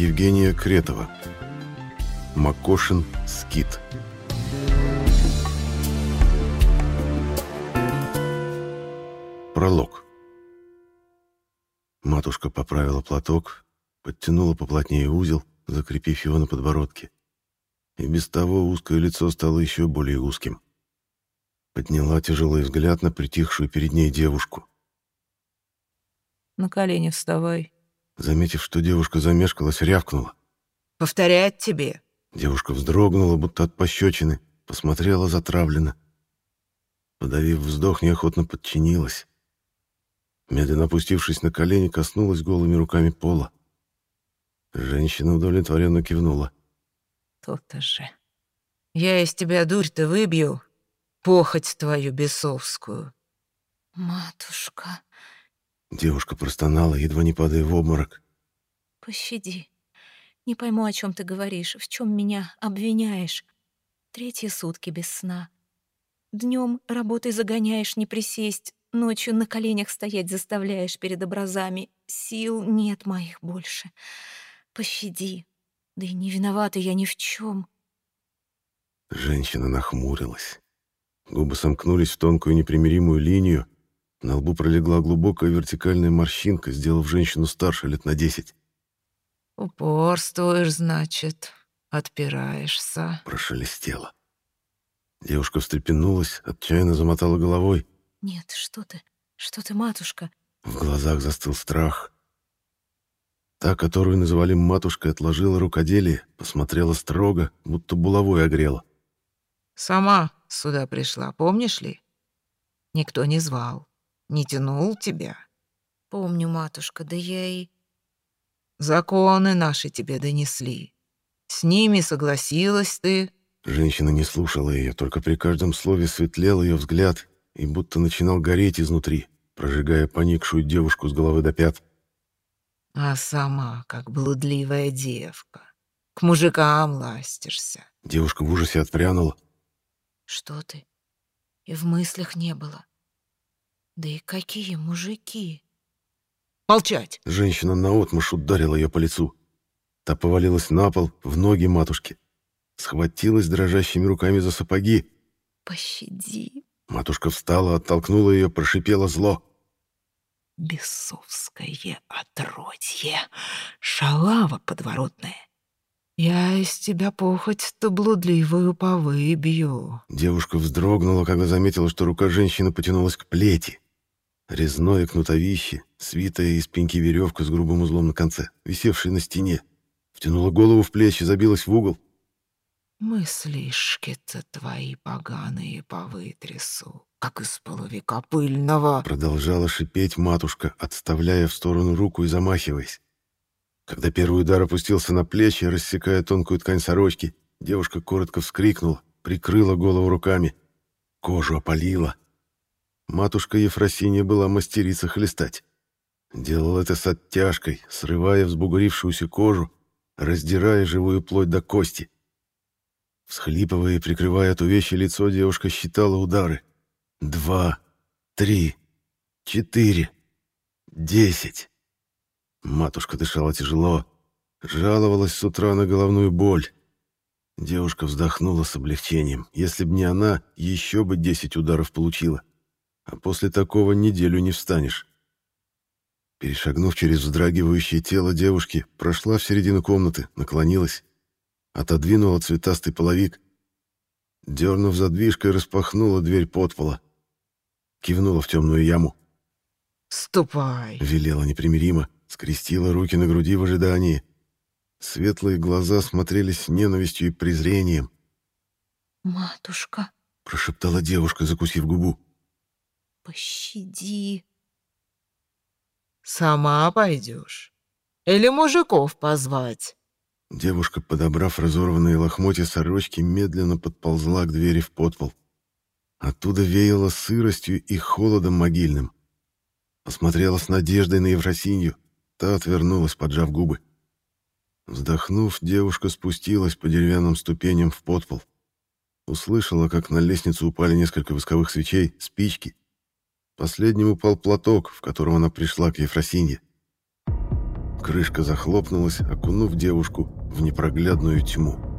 Евгения Кретова. Макошин Скит. Пролог. Матушка поправила платок, подтянула поплотнее узел, закрепив его на подбородке. И без того узкое лицо стало еще более узким. Подняла тяжелый взгляд на притихшую перед ней девушку. «На колени вставай», Заметив, что девушка замешкалась, рявкнула. «Повторять тебе». Девушка вздрогнула, будто от пощечины, посмотрела затравленно. Подавив вздох, неохотно подчинилась. Медленно опустившись на колени, коснулась голыми руками пола. Женщина удовлетворенно кивнула. «То-то же. Я из тебя дурь-то выбью, похоть твою бесовскую». «Матушка...» Девушка простонала, едва не падая в обморок. «Пощади. Не пойму, о чем ты говоришь, в чем меня обвиняешь. Третьи сутки без сна. Днем работой загоняешь не присесть, ночью на коленях стоять заставляешь перед образами. Сил нет моих больше. Пощади. Да и не виновата я ни в чем. Женщина нахмурилась. Губы сомкнулись в тонкую непримиримую линию, на лбу пролегла глубокая вертикальная морщинка, сделав женщину старше лет на десять. «Упорствуешь, значит, отпираешься», — прошелестело. Девушка встрепенулась, отчаянно замотала головой. «Нет, что ты, что ты, матушка?» В глазах застыл страх. Та, которую называли матушкой, отложила рукоделие, посмотрела строго, будто булавой огрела. «Сама сюда пришла, помнишь ли? Никто не звал не тянул тебя?» «Помню, матушка, да я и...» «Законы наши тебе донесли. С ними согласилась ты». Женщина не слушала ее, только при каждом слове светлел ее взгляд и будто начинал гореть изнутри, прожигая поникшую девушку с головы до пят. «А сама, как блудливая девка, к мужикам ластишься». Девушка в ужасе отпрянула. «Что ты? И в мыслях не было. Да и какие мужики! Молчать! Женщина наотмашь ударила ее по лицу. Та повалилась на пол, в ноги матушки. Схватилась дрожащими руками за сапоги. «Пощади!» Матушка встала, оттолкнула ее, прошипела зло. «Бесовское отродье! Шалава подворотная! Я из тебя похоть-то блудливую повыбью!» Девушка вздрогнула, когда заметила, что рука женщины потянулась к плети. Резное кнутовище, свитая из пеньки веревка с грубым узлом на конце, висевшая на стене. Втянула голову в плечи, забилась в угол. «Мыслишки-то твои поганые повытрясу, как из половика пыльного!» Продолжала шипеть матушка, отставляя в сторону руку и замахиваясь. Когда первый удар опустился на плечи, рассекая тонкую ткань сорочки, девушка коротко вскрикнула, прикрыла голову руками. Кожу опалила, Матушка Ефросинья была мастерица хлестать. Делал это с оттяжкой, срывая взбугрившуюся кожу, раздирая живую плоть до кости. Всхлипывая и прикрывая от увечья лицо, девушка считала удары. Два, три, четыре, десять. Матушка дышала тяжело, жаловалась с утра на головную боль. Девушка вздохнула с облегчением. Если б не она, еще бы десять ударов получила а после такого неделю не встанешь. Перешагнув через вздрагивающее тело девушки, прошла в середину комнаты, наклонилась, отодвинула цветастый половик, дернув задвижкой, распахнула дверь подпола, кивнула в темную яму. «Ступай!» — велела непримиримо, скрестила руки на груди в ожидании. Светлые глаза смотрели с ненавистью и презрением. «Матушка!» — прошептала девушка, закусив губу. Пощади. Сама пойдешь? Или мужиков позвать? Девушка, подобрав разорванные лохмотья сорочки, медленно подползла к двери в подпол. Оттуда веяло сыростью и холодом могильным. Посмотрела с надеждой на Евросинью, та отвернулась, поджав губы. Вздохнув, девушка спустилась по деревянным ступеням в подпол. Услышала, как на лестницу упали несколько восковых свечей, спички. Последним упал платок, в котором она пришла к Ефросинье. Крышка захлопнулась, окунув девушку в непроглядную тьму.